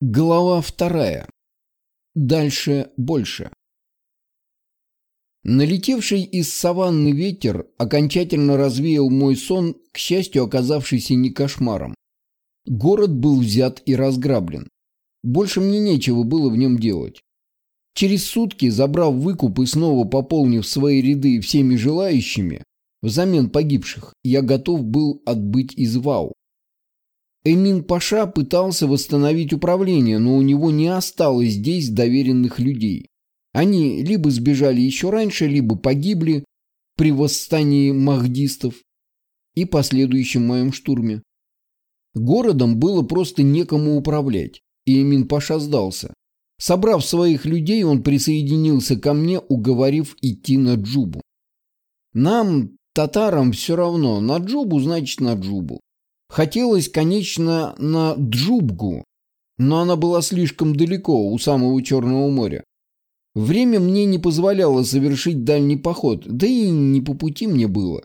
Глава вторая. Дальше больше. Налетевший из саванны ветер окончательно развеял мой сон, к счастью, оказавшийся не кошмаром. Город был взят и разграблен. Больше мне нечего было в нем делать. Через сутки, забрав выкуп и снова пополнив свои ряды всеми желающими, взамен погибших, я готов был отбыть из Вау. Эмин Паша пытался восстановить управление, но у него не осталось здесь доверенных людей. Они либо сбежали еще раньше, либо погибли при восстании махдистов и последующем моем штурме. Городом было просто некому управлять, и Эмин Паша сдался. Собрав своих людей, он присоединился ко мне, уговорив идти на Джубу. Нам, татарам, все равно, на Джубу значит на Джубу. Хотелось, конечно, на Джубгу, но она была слишком далеко, у самого Черного моря. Время мне не позволяло совершить дальний поход, да и не по пути мне было.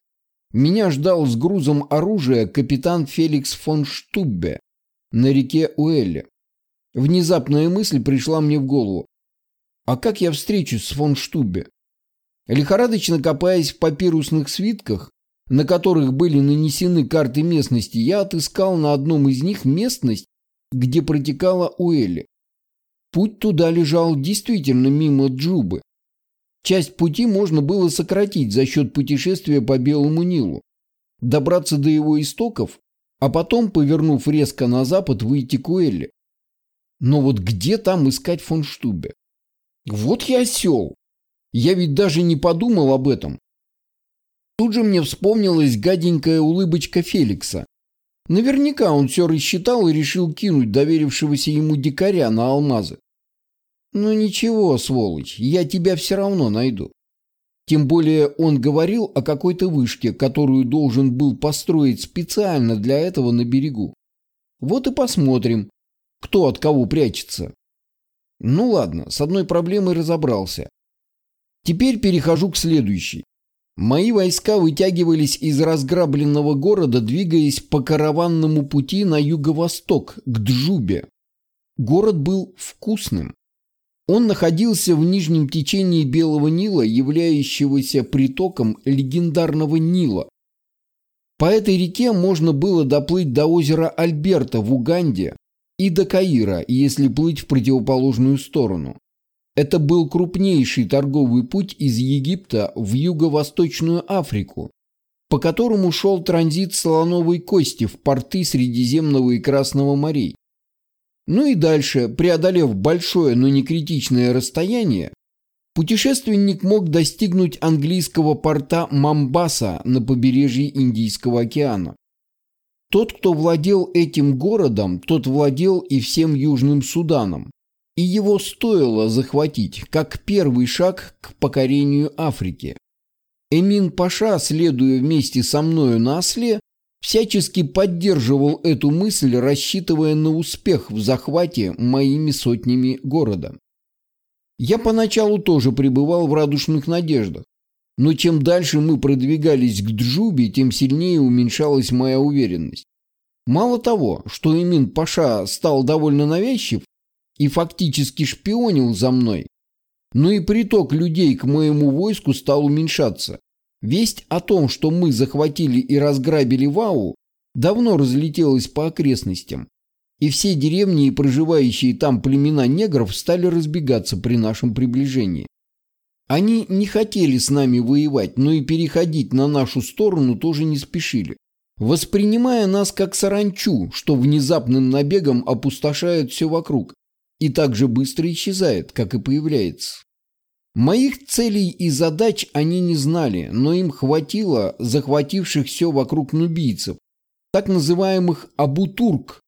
Меня ждал с грузом оружия капитан Феликс фон Штуббе на реке Уэлле. Внезапная мысль пришла мне в голову. А как я встречусь с фон Штуббе? Лихорадочно копаясь в папирусных свитках, на которых были нанесены карты местности, я отыскал на одном из них местность, где протекала Уэлли. Путь туда лежал действительно мимо Джубы. Часть пути можно было сократить за счет путешествия по Белому Нилу, добраться до его истоков, а потом, повернув резко на запад, выйти к Уэлли. Но вот где там искать фон Штубе? Вот я осел. Я ведь даже не подумал об этом. Тут же мне вспомнилась гаденькая улыбочка Феликса. Наверняка он все рассчитал и решил кинуть доверившегося ему дикаря на алмазы. Ну ничего, сволочь, я тебя все равно найду. Тем более он говорил о какой-то вышке, которую должен был построить специально для этого на берегу. Вот и посмотрим, кто от кого прячется. Ну ладно, с одной проблемой разобрался. Теперь перехожу к следующей. Мои войска вытягивались из разграбленного города, двигаясь по караванному пути на юго-восток, к Джубе. Город был вкусным. Он находился в нижнем течении Белого Нила, являющегося притоком легендарного Нила. По этой реке можно было доплыть до озера Альберта в Уганде и до Каира, если плыть в противоположную сторону. Это был крупнейший торговый путь из Египта в Юго-Восточную Африку, по которому шел транзит слоновой кости в порты Средиземного и Красного морей. Ну и дальше, преодолев большое, но не критичное расстояние, путешественник мог достигнуть английского порта Мамбаса на побережье Индийского океана. Тот, кто владел этим городом, тот владел и всем Южным Суданом, и его стоило захватить, как первый шаг к покорению Африки. Эмин Паша, следуя вместе со мною на осле, всячески поддерживал эту мысль, рассчитывая на успех в захвате моими сотнями города. Я поначалу тоже пребывал в радушных надеждах, но чем дальше мы продвигались к Джубе, тем сильнее уменьшалась моя уверенность. Мало того, что Эмин Паша стал довольно навязчив, и фактически шпионил за мной. Но и приток людей к моему войску стал уменьшаться. Весть о том, что мы захватили и разграбили Вау, давно разлетелась по окрестностям, и все деревни и проживающие там племена негров стали разбегаться при нашем приближении. Они не хотели с нами воевать, но и переходить на нашу сторону тоже не спешили, воспринимая нас как саранчу, что внезапным набегом опустошает все вокруг и так же быстро исчезает, как и появляется. Моих целей и задач они не знали, но им хватило захвативших все вокруг нубийцев, так называемых абутурк,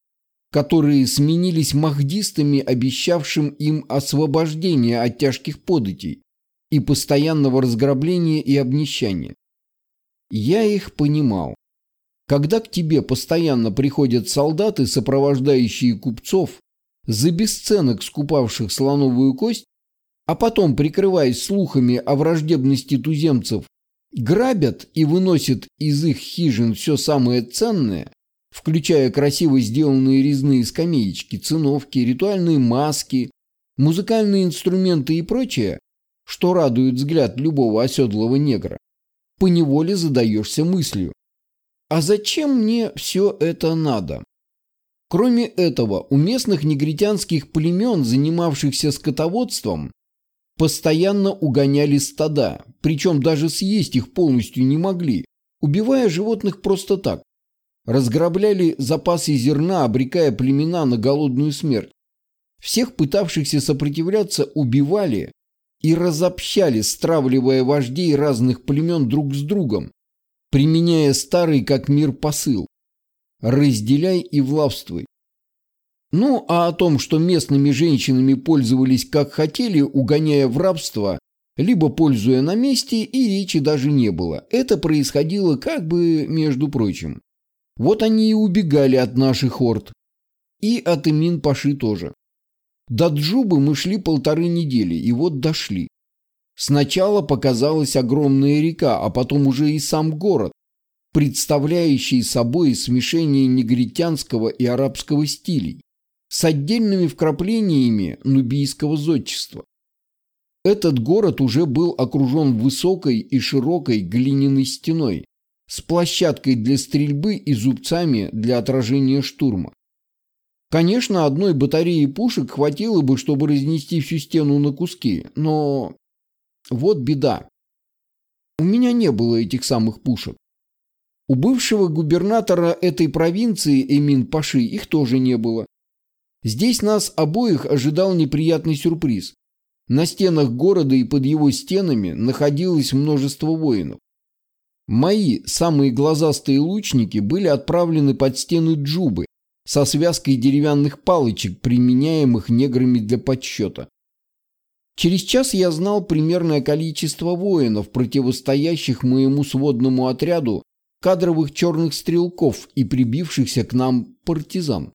которые сменились махдистами, обещавшим им освобождение от тяжких податей и постоянного разграбления и обнищания. Я их понимал. Когда к тебе постоянно приходят солдаты, сопровождающие купцов, за бесценок скупавших слоновую кость, а потом, прикрываясь слухами о враждебности туземцев, грабят и выносят из их хижин все самое ценное, включая красиво сделанные резные скамеечки, циновки, ритуальные маски, музыкальные инструменты и прочее, что радует взгляд любого оседлого негра, поневоле задаешься мыслью. А зачем мне все это надо? Кроме этого, у местных негритянских племен, занимавшихся скотоводством, постоянно угоняли стада, причем даже съесть их полностью не могли, убивая животных просто так. Разграбляли запасы зерна, обрекая племена на голодную смерть. Всех пытавшихся сопротивляться убивали и разобщали, стравливая вождей разных племен друг с другом, применяя старый как мир посыл «разделяй и влавствуй». Ну, а о том, что местными женщинами пользовались как хотели, угоняя в рабство, либо пользуя на месте, и речи даже не было. Это происходило как бы между прочим. Вот они и убегали от наших орд. И от Имин-Паши тоже. До Джубы мы шли полторы недели, и вот дошли. Сначала показалась огромная река, а потом уже и сам город, представляющий собой смешение негритянского и арабского стилей, с отдельными вкраплениями нубийского зодчества. Этот город уже был окружен высокой и широкой глиняной стеной, с площадкой для стрельбы и зубцами для отражения штурма. Конечно, одной батареи пушек хватило бы, чтобы разнести всю стену на куски, но вот беда. У меня не было этих самых пушек. У бывшего губернатора этой провинции Эмин Паши их тоже не было. Здесь нас обоих ожидал неприятный сюрприз. На стенах города и под его стенами находилось множество воинов. Мои самые глазастые лучники были отправлены под стены Джубы со связкой деревянных палочек, применяемых неграми для подсчета. Через час я знал примерное количество воинов, противостоящих моему сводному отряду кадровых черных стрелков и прибившихся к нам партизан.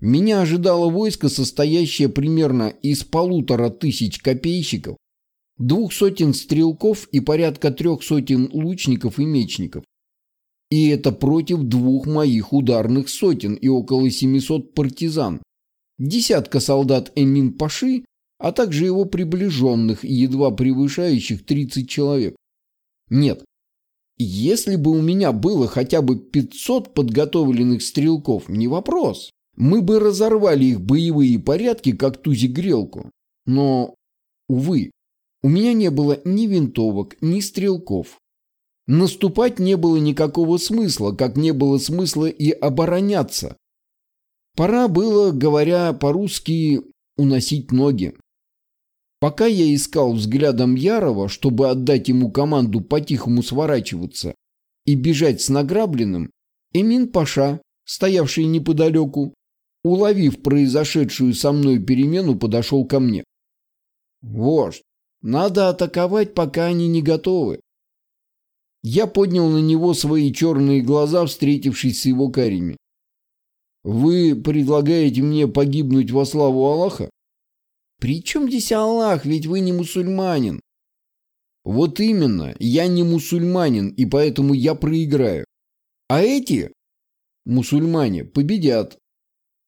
Меня ожидало войско, состоящее примерно из полутора тысяч копейщиков, двух сотен стрелков и порядка трех сотен лучников и мечников. И это против двух моих ударных сотен и около 700 партизан, десятка солдат Эмин-Паши а также его приближенных, едва превышающих 30 человек. Нет, если бы у меня было хотя бы 500 подготовленных стрелков, не вопрос. Мы бы разорвали их боевые порядки, как тузи-грелку. Но, увы, у меня не было ни винтовок, ни стрелков. Наступать не было никакого смысла, как не было смысла и обороняться. Пора было, говоря по-русски, уносить ноги. Пока я искал взглядом Ярова, чтобы отдать ему команду по-тихому сворачиваться и бежать с награбленным, Эмин Паша, стоявший неподалеку, уловив произошедшую со мной перемену, подошел ко мне. «Вождь, надо атаковать, пока они не готовы». Я поднял на него свои черные глаза, встретившись с его карими. «Вы предлагаете мне погибнуть во славу Аллаха?» «При чем здесь Аллах? Ведь вы не мусульманин». «Вот именно, я не мусульманин, и поэтому я проиграю. А эти, мусульмане, победят.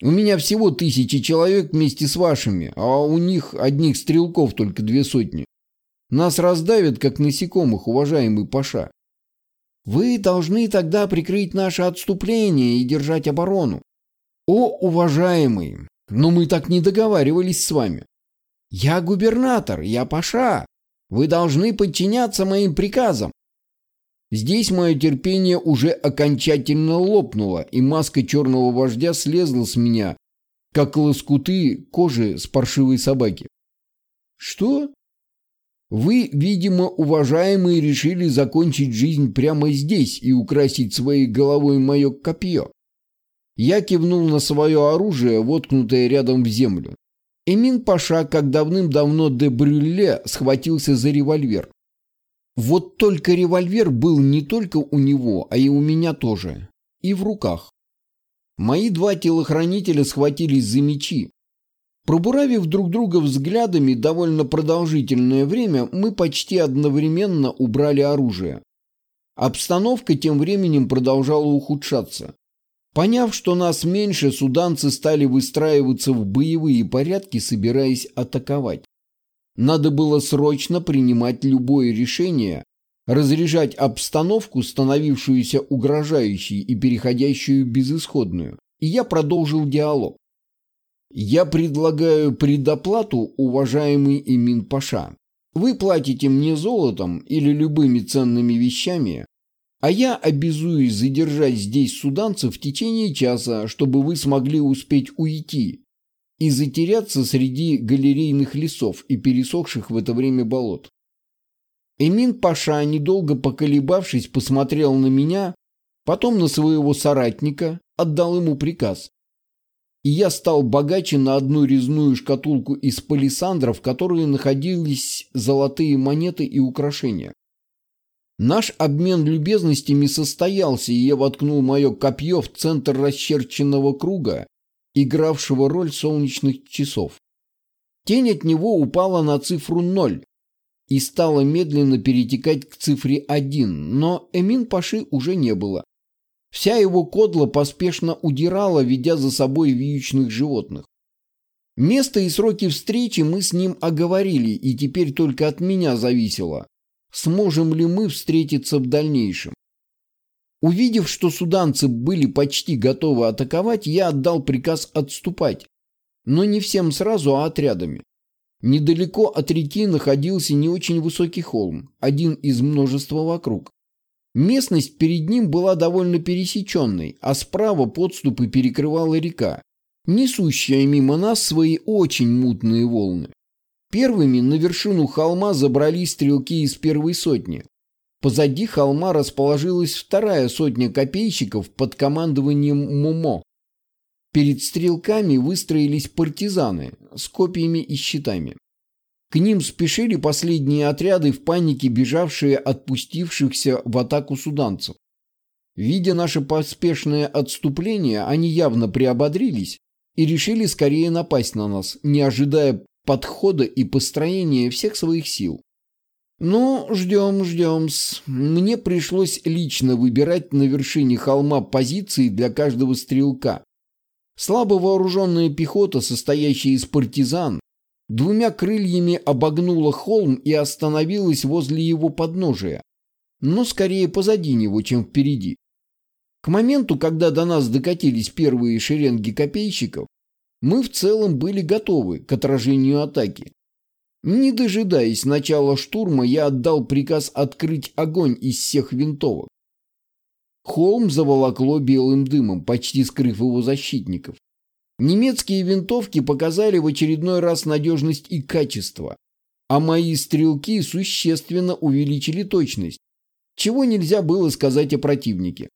У меня всего тысячи человек вместе с вашими, а у них одних стрелков только две сотни. Нас раздавят, как насекомых, уважаемый Паша. Вы должны тогда прикрыть наше отступление и держать оборону. О, уважаемый, но мы так не договаривались с вами. «Я губернатор, я паша. Вы должны подчиняться моим приказам». Здесь мое терпение уже окончательно лопнуло, и маска черного вождя слезла с меня, как лоскуты кожи с паршивой собаки. «Что?» «Вы, видимо, уважаемые, решили закончить жизнь прямо здесь и украсить своей головой мое копье». Я кивнул на свое оружие, воткнутое рядом в землю. Эмин Паша, как давным-давно де Брюлле, схватился за револьвер. Вот только револьвер был не только у него, а и у меня тоже. И в руках. Мои два телохранителя схватились за мечи. Пробуравив друг друга взглядами довольно продолжительное время, мы почти одновременно убрали оружие. Обстановка тем временем продолжала ухудшаться. Поняв, что нас меньше, суданцы стали выстраиваться в боевые порядки, собираясь атаковать. Надо было срочно принимать любое решение, разряжать обстановку, становившуюся угрожающей и переходящую в безысходную. И я продолжил диалог. Я предлагаю предоплату, уважаемый Имин Паша. Вы платите мне золотом или любыми ценными вещами, а я обязуюсь задержать здесь суданцев в течение часа, чтобы вы смогли успеть уйти и затеряться среди галерейных лесов и пересохших в это время болот. Эмин Паша, недолго поколебавшись, посмотрел на меня, потом на своего соратника, отдал ему приказ. И я стал богаче на одну резную шкатулку из палисандров, в которой находились золотые монеты и украшения. Наш обмен любезностями состоялся, и я воткнул мое копье в центр расчерченного круга, игравшего роль солнечных часов. Тень от него упала на цифру ноль и стала медленно перетекать к цифре один, но Эмин Паши уже не было. Вся его кодла поспешно удирала, ведя за собой вьючных животных. Место и сроки встречи мы с ним оговорили, и теперь только от меня зависело, сможем ли мы встретиться в дальнейшем. Увидев, что суданцы были почти готовы атаковать, я отдал приказ отступать, но не всем сразу, а отрядами. Недалеко от реки находился не очень высокий холм, один из множества вокруг. Местность перед ним была довольно пересеченной, а справа подступы перекрывала река, несущая мимо нас свои очень мутные волны. Первыми на вершину холма забрались стрелки из первой сотни. Позади холма расположилась вторая сотня копейщиков под командованием Мумо. Перед стрелками выстроились партизаны с копьями и щитами. К ним спешили последние отряды в панике, бежавшие от пустившихся в атаку суданцев. Видя наше поспешное отступление, они явно приободрились и решили скорее напасть на нас, не ожидая подхода и построения всех своих сил. Ну, ждем, ждем. -с. Мне пришлось лично выбирать на вершине холма позиции для каждого стрелка. Слабо вооруженная пехота, состоящая из партизан, двумя крыльями обогнула холм и остановилась возле его подножия, но скорее позади него, чем впереди. К моменту, когда до нас докатились первые шеренги копейщиков, мы в целом были готовы к отражению атаки. Не дожидаясь начала штурма, я отдал приказ открыть огонь из всех винтовок. Холм заволокло белым дымом, почти скрыв его защитников. Немецкие винтовки показали в очередной раз надежность и качество, а мои стрелки существенно увеличили точность, чего нельзя было сказать о противнике.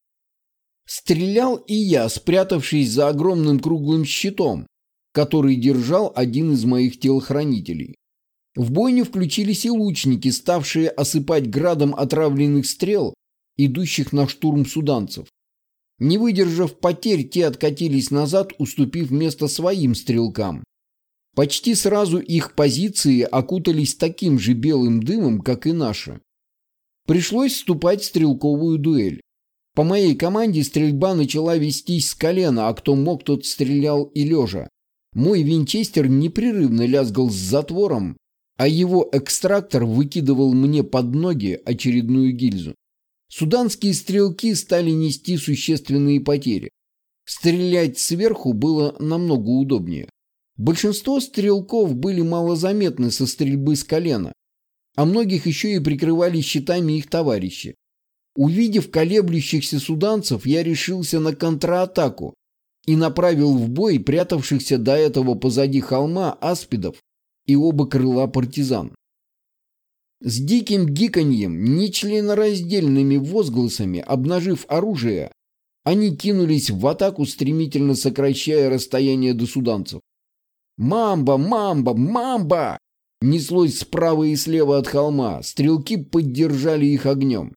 Стрелял и я, спрятавшись за огромным круглым щитом, который держал один из моих телохранителей. В бойню включились и лучники, ставшие осыпать градом отравленных стрел, идущих на штурм суданцев. Не выдержав потерь, те откатились назад, уступив место своим стрелкам. Почти сразу их позиции окутались таким же белым дымом, как и наши. Пришлось вступать в стрелковую дуэль. По моей команде стрельба начала вестись с колена, а кто мог, тот стрелял и лежа. Мой винчестер непрерывно лязгал с затвором, а его экстрактор выкидывал мне под ноги очередную гильзу. Суданские стрелки стали нести существенные потери. Стрелять сверху было намного удобнее. Большинство стрелков были малозаметны со стрельбы с колена, а многих еще и прикрывали щитами их товарищи. Увидев колеблющихся суданцев, я решился на контратаку и направил в бой прятавшихся до этого позади холма аспидов и оба крыла партизан. С диким гиканьем, нечленораздельными возгласами, обнажив оружие, они кинулись в атаку, стремительно сокращая расстояние до суданцев. «Мамба! Мамба! Мамба!» Неслось справа и слева от холма. Стрелки поддержали их огнем.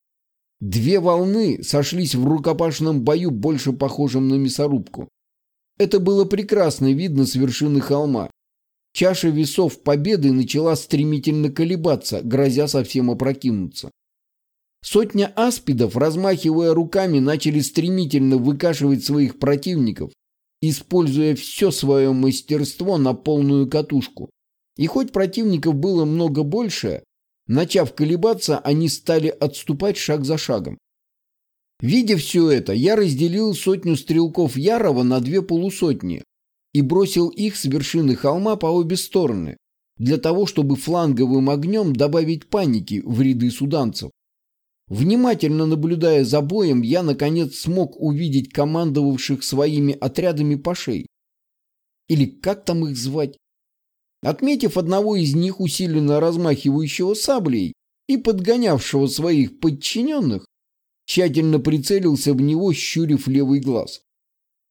Две волны сошлись в рукопашном бою, больше похожем на мясорубку. Это было прекрасно видно с вершины холма. Чаша весов победы начала стремительно колебаться, грозя совсем опрокинуться. Сотня аспидов, размахивая руками, начали стремительно выкашивать своих противников, используя все свое мастерство на полную катушку. И хоть противников было много больше, начав колебаться, они стали отступать шаг за шагом. Видя все это, я разделил сотню стрелков Ярова на две полусотни и бросил их с вершины холма по обе стороны, для того, чтобы фланговым огнем добавить паники в ряды суданцев. Внимательно наблюдая за боем, я, наконец, смог увидеть командовавших своими отрядами пашей. Или как там их звать? Отметив одного из них, усиленно размахивающего саблей и подгонявшего своих подчиненных, тщательно прицелился в него, щурив левый глаз.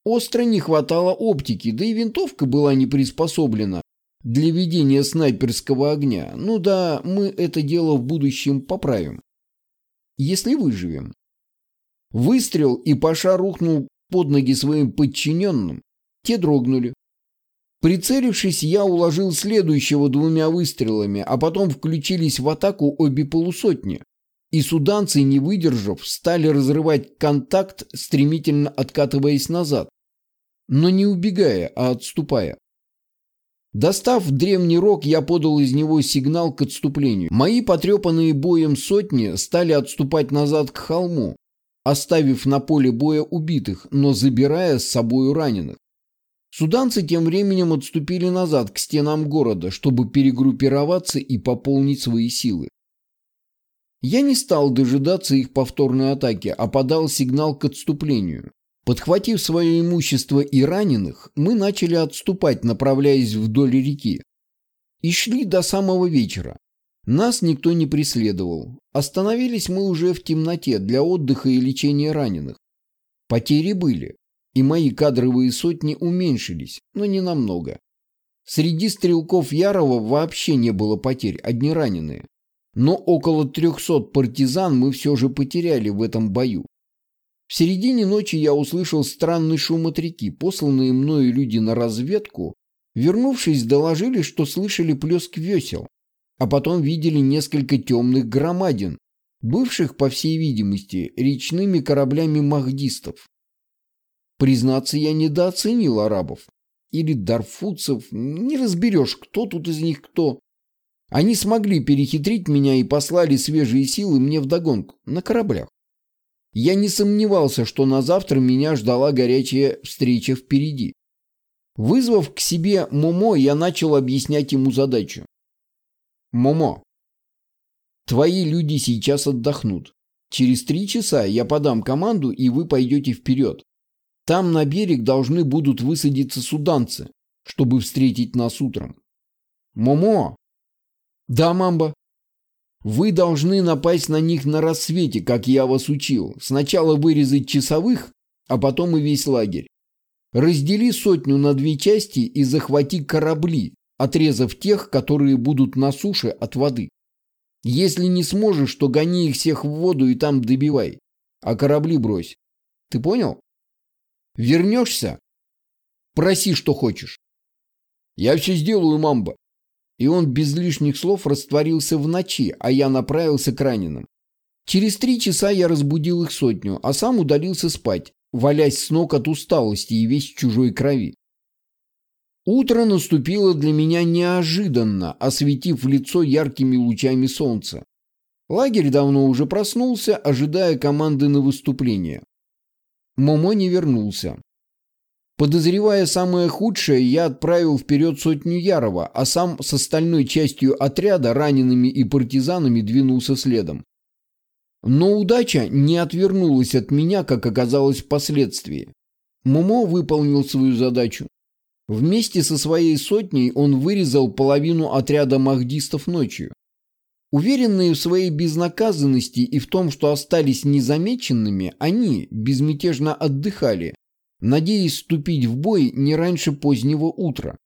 Остро не хватало оптики, да и винтовка была не приспособлена для ведения снайперского огня. Ну да, мы это дело в будущем поправим если выживем. Выстрел, и Паша рухнул под ноги своим подчиненным. Те дрогнули. Прицелившись, я уложил следующего двумя выстрелами, а потом включились в атаку обе полусотни. И суданцы, не выдержав, стали разрывать контакт, стремительно откатываясь назад. Но не убегая, а отступая. Достав древний рог, я подал из него сигнал к отступлению. Мои потрепанные боем сотни стали отступать назад к холму, оставив на поле боя убитых, но забирая с собою раненых. Суданцы тем временем отступили назад к стенам города, чтобы перегруппироваться и пополнить свои силы. Я не стал дожидаться их повторной атаки, а подал сигнал к отступлению. Подхватив свое имущество и раненых, мы начали отступать, направляясь вдоль реки. И шли до самого вечера. Нас никто не преследовал. Остановились мы уже в темноте для отдыха и лечения раненых. Потери были, и мои кадровые сотни уменьшились, но не намного. Среди стрелков Ярова вообще не было потерь, одни раненые. Но около 300 партизан мы все же потеряли в этом бою. В середине ночи я услышал странный шум от реки. Посланные мною люди на разведку, вернувшись, доложили, что слышали плеск весел, а потом видели несколько темных громадин, бывших, по всей видимости, речными кораблями махдистов. Признаться, я недооценил арабов. Или дарфутцев, не разберешь, кто тут из них кто. Они смогли перехитрить меня и послали свежие силы мне вдогонку, на кораблях. Я не сомневался, что на завтра меня ждала горячая встреча впереди. Вызвав к себе Момо, я начал объяснять ему задачу. Момо, твои люди сейчас отдохнут. Через три часа я подам команду, и вы пойдете вперед. Там на берег должны будут высадиться суданцы, чтобы встретить нас утром. Момо! Да, мамба. Вы должны напасть на них на рассвете, как я вас учил. Сначала вырезать часовых, а потом и весь лагерь. Раздели сотню на две части и захвати корабли, отрезав тех, которые будут на суше от воды. Если не сможешь, то гони их всех в воду и там добивай, а корабли брось. Ты понял? Вернешься? Проси, что хочешь. Я все сделаю, мамба. И он без лишних слов растворился в ночи, а я направился к раненым. Через три часа я разбудил их сотню, а сам удалился спать, валясь с ног от усталости и весь в чужой крови. Утро наступило для меня неожиданно, осветив лицо яркими лучами солнца. Лагерь давно уже проснулся, ожидая команды на выступление. Момо не вернулся. Подозревая самое худшее, я отправил вперед сотню Ярова, а сам с остальной частью отряда, ранеными и партизанами, двинулся следом. Но удача не отвернулась от меня, как оказалось впоследствии. Момо выполнил свою задачу. Вместе со своей сотней он вырезал половину отряда махдистов ночью. Уверенные в своей безнаказанности и в том, что остались незамеченными, они безмятежно отдыхали, надеясь вступить в бой не раньше позднего утра.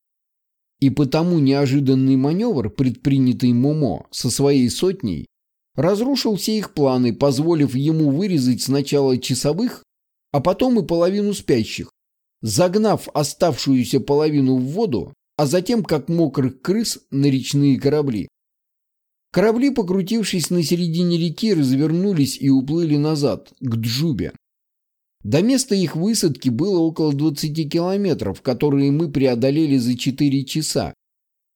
И потому неожиданный маневр, предпринятый Момо со своей сотней, разрушил все их планы, позволив ему вырезать сначала часовых, а потом и половину спящих, загнав оставшуюся половину в воду, а затем, как мокрых крыс, на речные корабли. Корабли, покрутившись на середине реки, развернулись и уплыли назад, к Джубе. До места их высадки было около 20 километров, которые мы преодолели за 4 часа.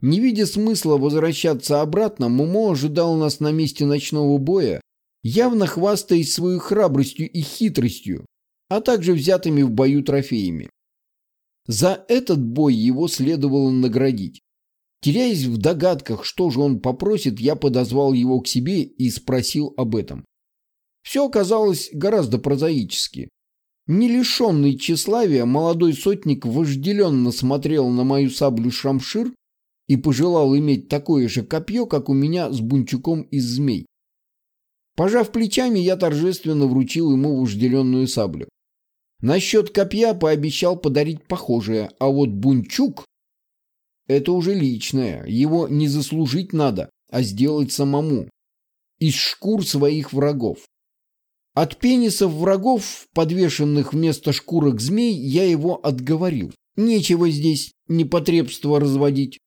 Не видя смысла возвращаться обратно, Момо ожидал нас на месте ночного боя, явно хвастаясь своей храбростью и хитростью, а также взятыми в бою трофеями. За этот бой его следовало наградить. Теряясь в догадках, что же он попросит, я подозвал его к себе и спросил об этом. Все оказалось гораздо прозаичней. Не лишенный тщеславия, молодой сотник вожделенно смотрел на мою саблю шамшир и пожелал иметь такое же копье, как у меня с бунчуком из змей. Пожав плечами, я торжественно вручил ему вожделенную саблю. Насчет копья пообещал подарить похожее, а вот бунчук – это уже личное, его не заслужить надо, а сделать самому. Из шкур своих врагов. От пенисов врагов, подвешенных вместо шкурок змей, я его отговорил. Нечего здесь непотребство разводить.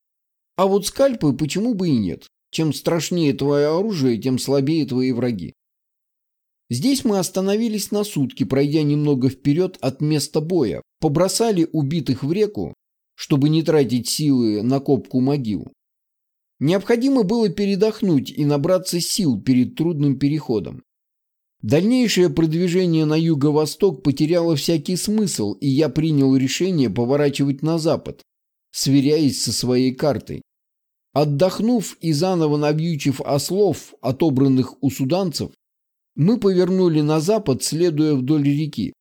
А вот скальпы почему бы и нет? Чем страшнее твое оружие, тем слабее твои враги. Здесь мы остановились на сутки, пройдя немного вперед от места боя, побросали убитых в реку, чтобы не тратить силы на копку могил. Необходимо было передохнуть и набраться сил перед трудным переходом. Дальнейшее продвижение на юго-восток потеряло всякий смысл, и я принял решение поворачивать на запад, сверяясь со своей картой. Отдохнув и заново навьючив ослов, отобранных у суданцев, мы повернули на запад, следуя вдоль реки.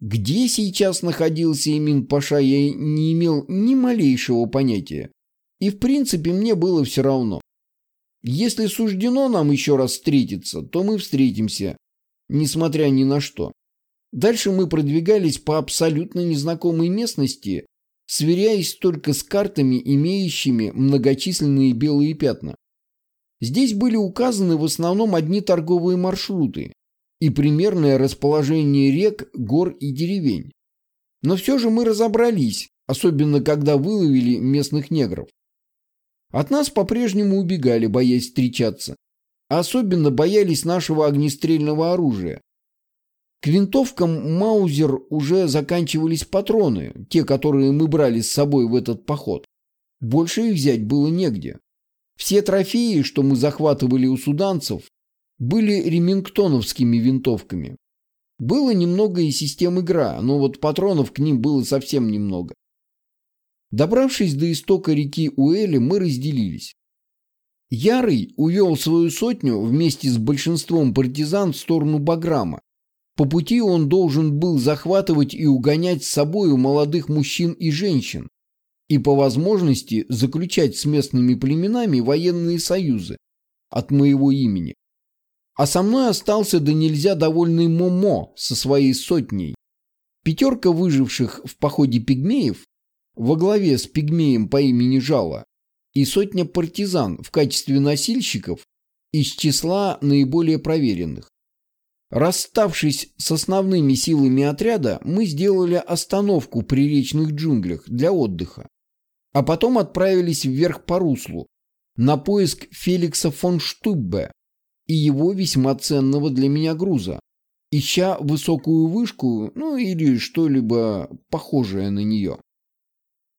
Где сейчас находился Имин Паша, я не имел ни малейшего понятия. И в принципе мне было все равно. Если суждено нам еще раз встретиться, то мы встретимся, несмотря ни на что. Дальше мы продвигались по абсолютно незнакомой местности, сверяясь только с картами, имеющими многочисленные белые пятна. Здесь были указаны в основном одни торговые маршруты и примерное расположение рек, гор и деревень. Но все же мы разобрались, особенно когда выловили местных негров. От нас по-прежнему убегали, боясь встречаться. Особенно боялись нашего огнестрельного оружия. К винтовкам Маузер уже заканчивались патроны, те, которые мы брали с собой в этот поход. Больше их взять было негде. Все трофеи, что мы захватывали у суданцев, были ремингтоновскими винтовками. Было немного и систем игра, но вот патронов к ним было совсем немного. Добравшись до истока реки Уэли, мы разделились. Ярый увел свою сотню вместе с большинством партизан в сторону Баграма. По пути он должен был захватывать и угонять с собою молодых мужчин и женщин, и по возможности заключать с местными племенами военные союзы от моего имени. А со мной остался донельзя довольный Момо со своей сотней. Пятерка выживших в походе пигмеев во главе с пигмеем по имени Жала и сотня партизан в качестве носильщиков из числа наиболее проверенных. Расставшись с основными силами отряда, мы сделали остановку при речных джунглях для отдыха, а потом отправились вверх по руслу на поиск Феликса фон Штуббе и его весьма ценного для меня груза, ища высокую вышку, ну или что-либо похожее на нее.